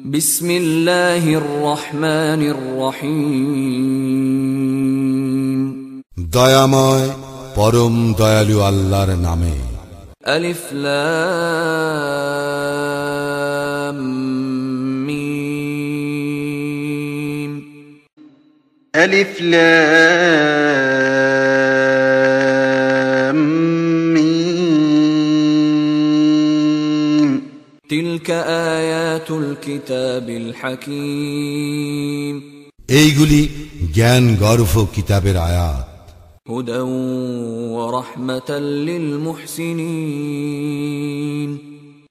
بسم الله الرحمن الرحيم দয়াময় পরম দয়ালু আল্লাহর নামে ألف لام ميم ألف لام تلك آيات الكتاب الحكيم এইগুলি জ্ঞান গর্ভ কিতাবের আয়াত هدى ورحمة للمحسنين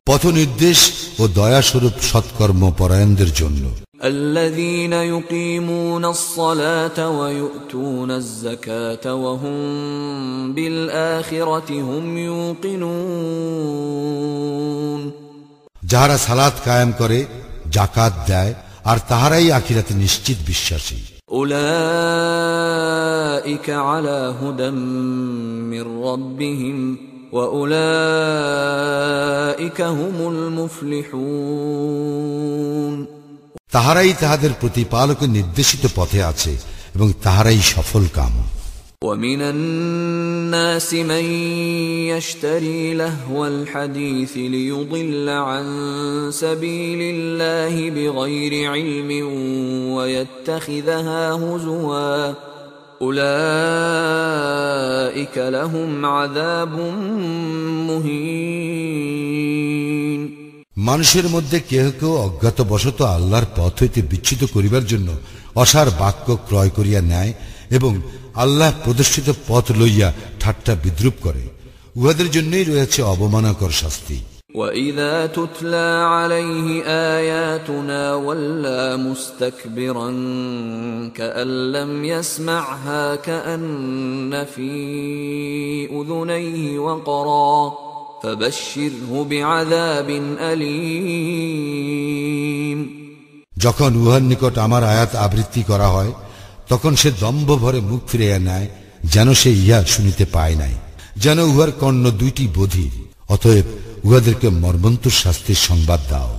পথ নির্দেশ ও দয়াস্বরূপ সৎকর্ম পরায়ণদের জন্য الذين يقيمون الصلاة ويؤتون الزكاة وهم بالآخرة هم يوقنون যাহারা সালাত কায়েম করে জাকাত দেয় আর তাহারাই আখিরাতে নিশ্চিত বিশ্বাসী أولئك على هدى من ربهم وأولئك هم المفلحون তাহারাই তাহাদের প্রতিপালকের নির্দেশিত পথে আছে এবং তাহারাই সফল কাম ومن الناس من يشتري لهو الحديث ليضل عن سبيل الله بغير علم ويتخذها هزوا اولئك لهم عذاب مهين মানুষের মধ্যে কেহ কেউ অজ্ঞাতবশত আল্লাহর পথ হইতে বিচ্ছুত করিবার জন্য অসার বাক্য ক্রয় করিয়া নেয় এবং আল্লাহ প্রদর্শিত পথ লইয়া ঠাট্টা বিদ্রুপ করে উহাদের জন্যই রয়েছে অবমানকর শাস্তি واذا تتلى عليه اياتنا ولى مستكبرا كان لم يسمعها كان في اذنيه وقرا فبشره بعذاب اليم যখন উহার নিকট আমার আয়াত আবৃত্তি করা হয় তখন সে দম্ভ ভরে মুখ ফিরাইয়া নেয় যেন সে ইহা শুনিতে পায় নাই যেন উহার কর্ণ দুইটি বধির অতএব উহাদেরকে মর্মন্তুর শাস্তির সংবাদ দাও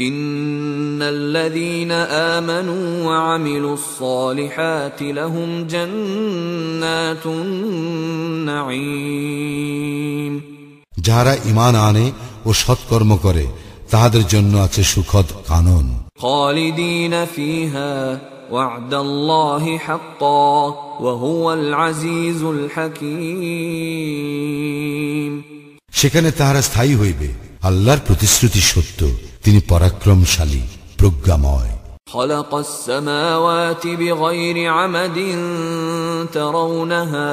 ان الذين امنوا وعملوا الصالحات لهم جنات النعيم যাহারা ইমান আনে ও সৎকর্ম করে তাহাদের জন্য আছে সুখদ কানন خالدين فيها وعد الله حقا وهو العزيز الحكيم সেখানে তাহারা স্থায়ী হইবে আল্লাহর প্রতিশ্রুতি সত্য তিনি পরাক্রমশালী প্রজ্ঞাময় خلق السماوات بغير عمد ترونها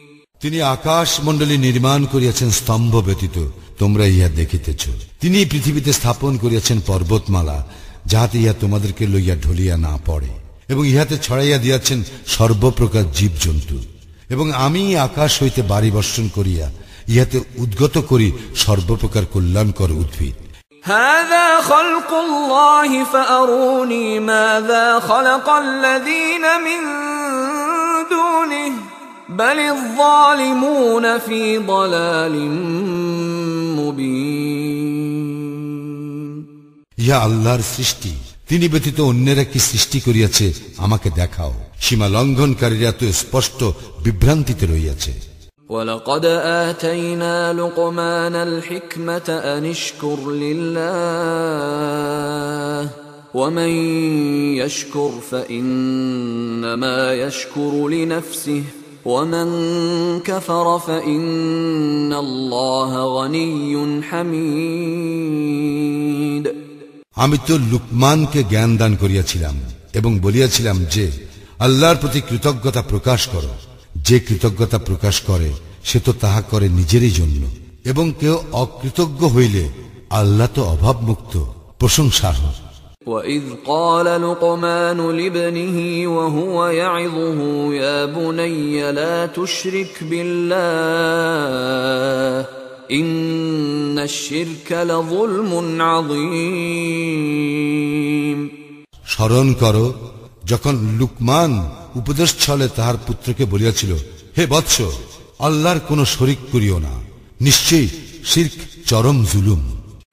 তিনি আকাশ মণ্ডলী নির্মাণ করিয়াছেন স্তম্ভ ব্যতীত তোমরা ইহা দেখিতেছ তিনি পৃথিবীতে স্থাপন করিয়াছেন পর্বতমালা যাহাতে ইহা তোমাদেরকে লইয়া ঢলিয়া না পড়ে এবং ইহাতে ছড়াইয়া দিয়াছেন সর্বপ্রকার জীবজন্তু এবং আমি আকাশ হইতে বাড়ি বর্ষণ করিয়া ইহাতে উদ্গত করি সর্বপ্রকার কল্যাণকর উদ্ভিদ هذا خلق الله فأروني ماذا خلق الذين من دونه بل الظالمون في ضلال مبين ইহা আল্লাহর সৃষ্টি তিনি ব্যতীত অন্যেরা কি সৃষ্টি করিয়াছে আমাকে দেখাও সীমা লঙ্ঘনকারীরা তো স্পষ্ট বিভ্রান্তিতে রইয়াছে ولقد آتينا لقمان الحكمة أن اشكر لله ومن يشكر فإنما يشكر لنفسه ومن كفر فإن الله غني حميد আমি তো লুকমানকে জ্ঞান দান করিয়াছিলাম এবং বলিয়াছিলাম যে আল্লাহর প্রতি কৃতজ্ঞতা প্রকাশ করো যে কৃতজ্ঞতা প্রকাশ করে সে তো তাহা করে নিজেরই জন্য এবং কেউ অকৃতজ্ঞ হইলে আল্লাহ তো অভাবমুক্ত প্রশংসা وإذ قال لقمان لابنه وهو يعظه يا بني لا تشرك بالله إن الشرك لظلم عظيم স্মরণ করো যখন লুকমান উপদেশ ছলে তাহার পুত্রকে বলিয়াছিল হে বৎস আল্লাহর কোনো শরিক করিও না নিশ্চয়ই শির্ক চরম জুলুম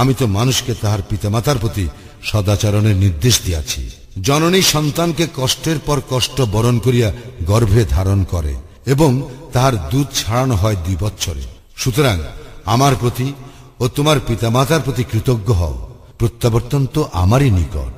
আমি তো মানুষকে তাহার পিতামাতার প্রতি সদাচরণের নির্দেশ দিয়াছি। জননী সন্তানকে কষ্টের পর কষ্ট বরণ করিয়া গর্ভে ধারণ করে এবং তাহার দুধ ছাড়ানো হয় দুই বৎসরে। সুতরাং আমার প্রতি ও তোমার পিতামাতার প্রতি কৃতজ্ঞ হও। প্রত্যাবর্তন তো আমারই নিকট।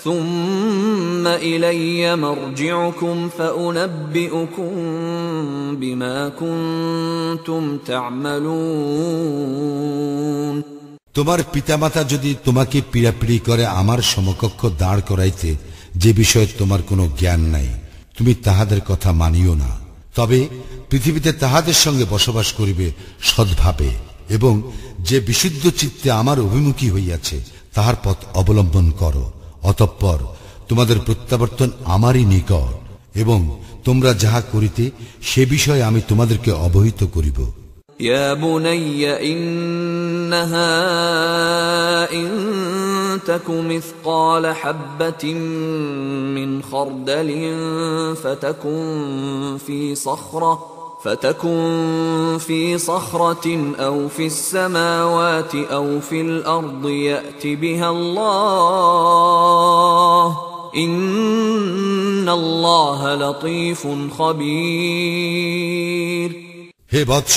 ثم إلي مرجعكم فأنبئكم بما كنتم تعملون তোমার পিতামাতা যদি তোমাকে পীড়াপিড়ি করে আমার সমকক্ষ দাঁড় করাইতে যে বিষয়ে তোমার কোনো জ্ঞান নাই তুমি তাহাদের কথা মানিও না তবে পৃথিবীতে তাহাদের সঙ্গে বসবাস করিবে সদ্ভাবে এবং যে বিশুদ্ধ চিত্তে আমার অভিমুখী হইয়াছে তাহার পথ অবলম্বন করো অতঃপর তোমাদের প্রত্যাবর্তন আমারই নিকট এবং তোমরা যাহা করিতে সে বিষয়ে আমি তোমাদেরকে অবহিত করিব يا بني إنها إن تك مثقال حبة من خردل فتكن في صخرة فتكن في صخرة أو في السماوات أو في الأرض يأت بها الله إن الله لطيف خبير হে বৎস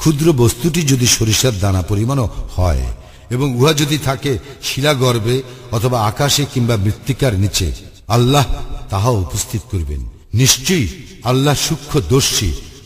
ক্ষুদ্র বস্তুটি যদি সরিষার দানা পরিমাণও হয় এবং উহা যদি থাকে শিলা গর্ভে অথবা আকাশে কিংবা মৃত্তিকার নিচে আল্লাহ তাহা উপস্থিত করবেন নিশ্চয়ই আল্লাহ সূক্ষ্ম দর্শী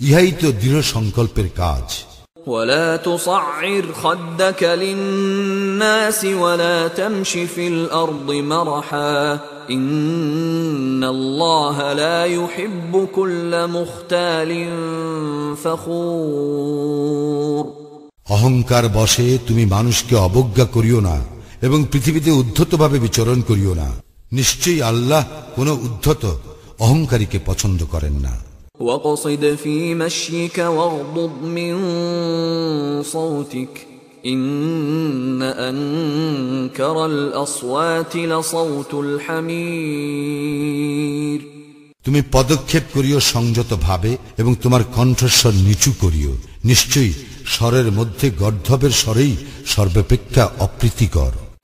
ইহাই তো দৃঢ় সংকল্পের কাজ ولا تصعر خدك للناس ولا تمش في الارض مرحا ان الله لا يحب كل مختال فخور অহংকার বশে তুমি মানুষকে অবজ্ঞা করিও না এবং পৃথিবীতে উদ্ধতভাবে বিচরণ করিও না নিশ্চয়ই আল্লাহ কোন উদ্ধত অহংকারীকে পছন্দ করেন না واقصد في مشيك واغضض من صوتك ان انكر الاصوات لصوت الحمير তুমি পদক্ষেপ করিও সংযত ভাবে এবং তোমার কণ্ঠস্বর নিচু করিও নিশ্চয়ই স্বরের মধ্যে গর্ধবের স্বরেই সর্বাপেক্ষা অপ্রীতিকর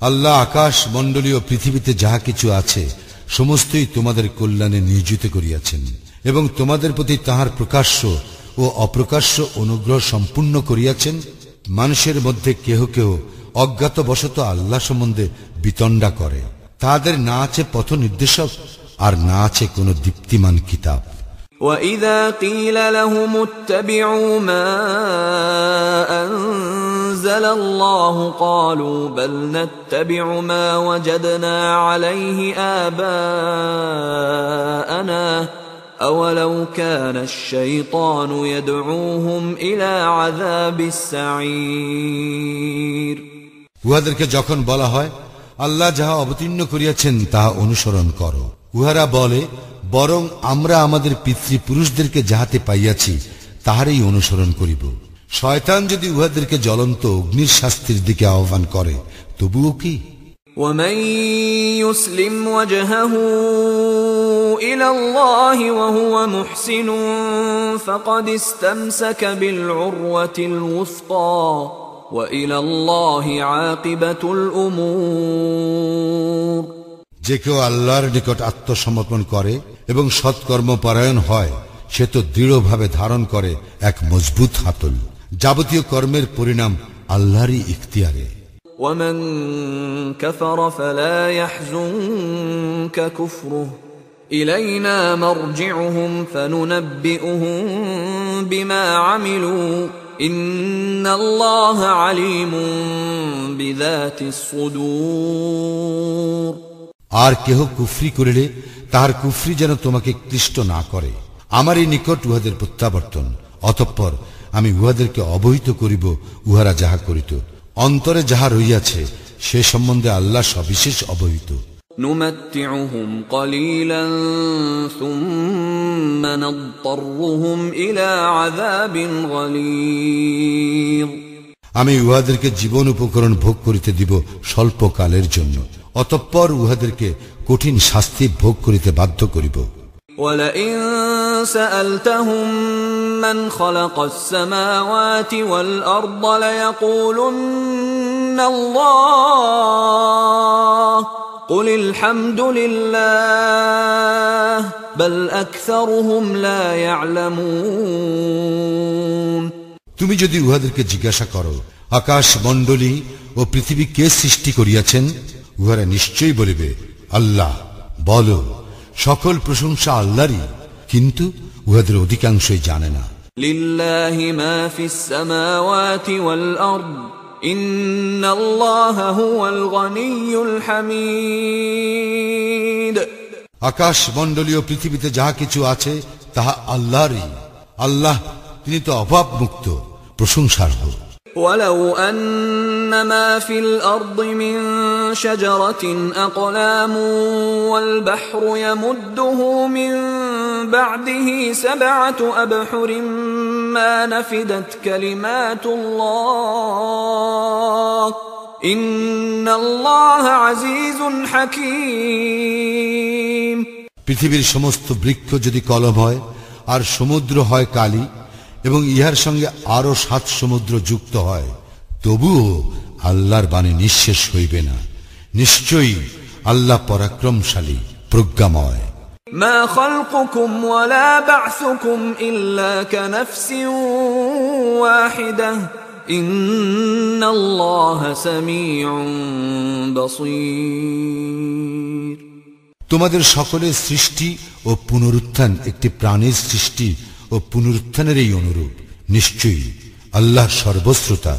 আল্লাহ আকাশ মণ্ডলীয় পৃথিবীতে যাহা কিছু আছে সমস্তই তোমাদের কল্যাণে নিয়োজিত করিয়াছেন এবং তোমাদের প্রতি তাহার প্রকাশ্য ও ও অপ্রকাশ্য অনুগ্রহ সম্পূর্ণ করিয়াছেন মানুষের মধ্যে কেহ কেহ অজ্ঞাতবশত আল্লাহ সম্বন্ধে বিতণ্ডা করে তাদের না আছে পথ নির্দেশক আর না আছে কোনো দীপ্তিমান কিতাব وإذا قيل لهم اتبعوا ما أنزل الله قالوا بل نتبع ما وجدنا عليه آباءنا أولو كان الشيطان يدعوهم إلى عذاب السعير উহাদেরকে যখন বলা হয় আল্লাহ যাহা অবতীর্ণ করিয়াছেন তাহা অনুসরণ করো উহারা বলে বরং আমরা আমাদের পিতৃপুরুষদেরকে যাহাতে পাইয়াছি তাহারই অনুসরণ করিব শয়তান যদি উহাদেরকে জ্বলন্ত অগ্নির শাস্তির দিকে আহ্বান করে তবুও কি ومن يسلم وجهه إلى الله وهو محسن فقد استمسك بالعروة الوثقى وإلى الله عاقبة الأمور যে কেউ আল্লাহর নিকট আত্মসমর্পণ করে এবং সৎকর্ম পরায়ণ হয় সে তো দৃঢ়ভাবে ধারণ করে এক মজবুত হাতল যাবতীয় কর্মের পরিণাম আল্লাহরই ইখতিয়ারে ومن كفر فلا يحزنك كفره إلينا مرجعهم فننبئهم بما عملوا إن الله عليم بذات الصدور আর কেহ কুফরি করিলে তাহার কুফরি যেন তোমাকে ক্লিষ্ট না করে আমার এই নিকট উহাদের প্রত্যাবর্তন অতঃপর আমি উহাদেরকে অবহিত করিব উহারা যাহা করিত অন্তরে যাহা রইয়াছে সে সম্বন্ধে আল্লাহ সবিশেষ অবহিত نمتعهم قليلا ثم نضطرهم إلى عذاب غليظ আমি উহাদেরকে জীবন উপকরণ ভোগ করিতে দিব স্বল্পকালের জন্য অতঃপর উহাদেরকে কঠিন শাস্তি ভোগ করিতে বাধ্য করিব ولئن سألتهم من خلق السماوات والأرض ليقولن الله قل الحمد لله بل أكثرهم لا يعلمون তুমি যদি উহাদেরকে জিজ্ঞাসা করো আকাশ মণ্ডলী ও পৃথিবী কে সৃষ্টি করিয়াছেন উহারা নিশ্চয়ই বলিবে আল্লাহ বলো সকল প্রশংসা আল্লাহরই কিন্তু উহাদের অধিকাংশই জানে না। আকাশ মণ্ডলীয় পৃথিবীতে যাহা কিছু আছে তাহা আল্লাহরই। আল্লাহ তিনি তো অভাব মুক্ত প্রশংসার হোক ولو أن ما في الأرض من شجرة أقلام والبحر يمده من بعده سبعة أبحر ما نفدت كلمات الله إن الله عزيز حكيم পৃথিবীর সমস্ত বৃক্ষ যদি কলম হয় আর সমুদ্র হয় কালি এবং ইহার সঙ্গে আরো সাত সমুদ্র যুক্ত হয় তবুও আল্লাহর বাণী নিঃশেষ হইবে না নিশ্চয়ই আল্লাহ পরাক্রমশালী প্রজ্ঞাময় ما خلقكم ولا بعثكم إلا كنفس واحدة إن الله سميع بصير তোমাদের সকলের সৃষ্টি ও পুনরুত্থান একটি প্রাণীর সৃষ্টি ও পুনরুত্থানের এই অনুরূপ নিশ্চয়ই আল্লাহ সর্বশ্রোতা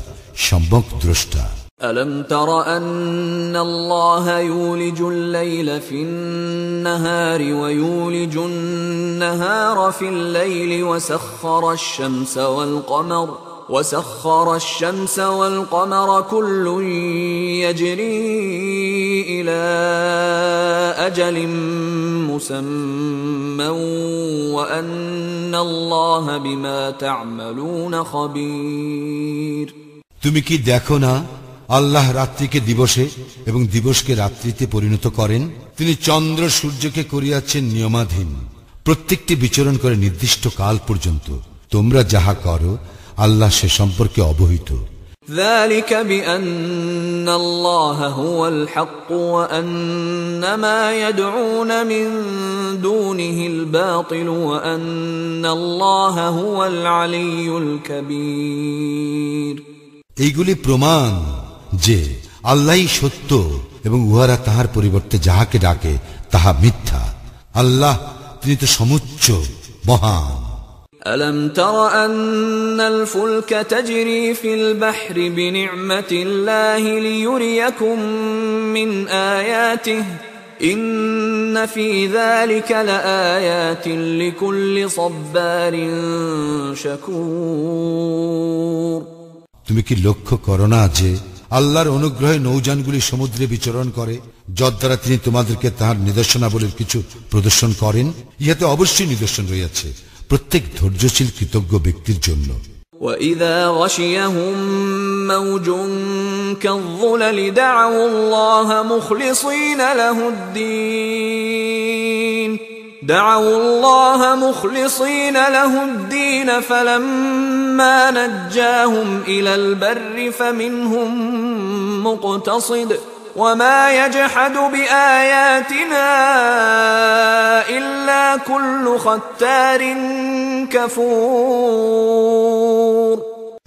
সম্যক দ্রষ্টা ألم تر أن الله يولج الليل في النهار ويولج النهار في الليل وسخر الشمس والقمر وسخر الشمس والقمر كل يجري إلى أجل مسمى وأن الله بما تعملون خبير তুমি কি দেখো না আল্লাহ রাত্রিকে দিবসে এবং দিবসকে রাত্রিতে পরিণত করেন তিনি চন্দ্র সূর্যকে করিয়াছেন নিয়মাধীন প্রত্যেকটি বিচরণ করে নির্দিষ্ট কাল পর্যন্ত তোমরা যাহা করো আল্লাহ সে সম্পর্কে অবহিত ذلك بأن الله هو الحق وأن ما يدعون من دونه الباطل وأن الله هو العلي الكبير এইগুলি প্রমাণ যে আল্লাহই সত্য এবং উহারা তাহার পরিবর্তে যাহাকে ডাকে তাহা মিথ্যা আল্লাহ তিনি তো সমুচ্চ মহান ألم تر أن الفلك تجري في البحر بنعمة الله ليريكم من آياته إن في ذلك لآيات لكل صبار شكور তুমি কি লক্ষ্য করো না যে আল্লাহর অনুগ্রহে নৌযানগুলি সমুদ্রে বিচরণ করে যদ্বারা তিনি তোমাদেরকে তাহার নিদর্শনাবলীর কিছু প্রদর্শন করেন ইহাতে অবশ্যই নিদর্শন রইয়াছে প্রত্যেক ধৈর্যশীল কৃতজ্ঞ ব্যক্তির জন্য وإذا غشيهم موج كالظلل دعوا الله مخلصين له الدين دعوا الله مخلصين له الدين فلما نجاهم إلى البر فمنهم مقتصد وما يجحد بآياتنا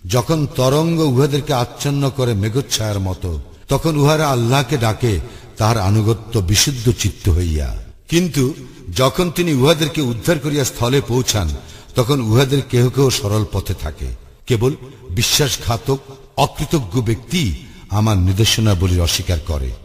যখন তরঙ্গ উহাদেরকে আচ্ছন্ন করে মেঘচ্ছায়ার মতো, তখন উহারা আল্লাহকে ডাকে, তাহার আনুগত্য বিশুদ্ধ চিত্ত হইয়া। কিন্তু যখন তিনি উহাদেরকে উদ্ধার করিয়া স্থলে পৌঁছান, তখন উহাদের কেহ কেহ সরল পথে থাকে। কেবল বিশ্বাসঘাতক, অকৃতজ্ঞ ব্যক্তি আমার নির্দেশনাবলীর অস্বীকার করে।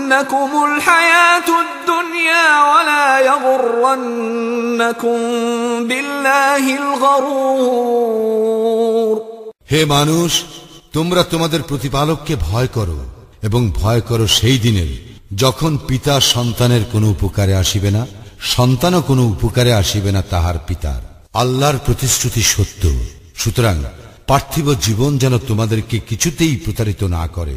تغرنكم الحياة الدنيا ولا يغرنكم بالله الغرور হে মানুষ তোমরা তোমাদের প্রতিপালককে ভয় করো এবং ভয় করো সেই দিনের যখন পিতা সন্তানের কোনো উপকারে আসিবে না সন্তানও কোনো উপকারে আসিবে না তাহার পিতার আল্লাহর প্রতিশ্রুতি সত্য সুতরাং পার্থিব জীবন যেন তোমাদেরকে কিছুতেই প্রতারিত না করে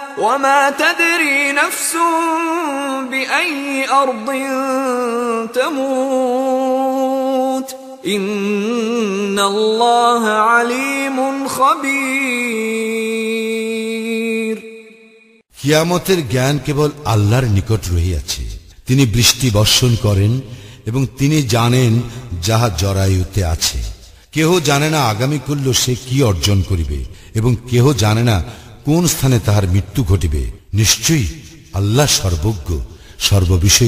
وما تدري نفس بأي أرض تموت إن الله عليم خبير কিয়ামতের জ্ঞান কেবল আল্লাহর নিকট রহিয়াছে তিনি বৃষ্টি বর্ষণ করেন এবং তিনি জানেন যাহা জরায়ুতে আছে কেহ জানে না আগামী করল সে কি অর্জন করিবে এবং কেহ জানে না কোন স্থানে তাহার মৃত্যু ঘটিবে? নিশ্চয়ই আল্লাহ সর্বজ্ঞ সর্ববিষয়।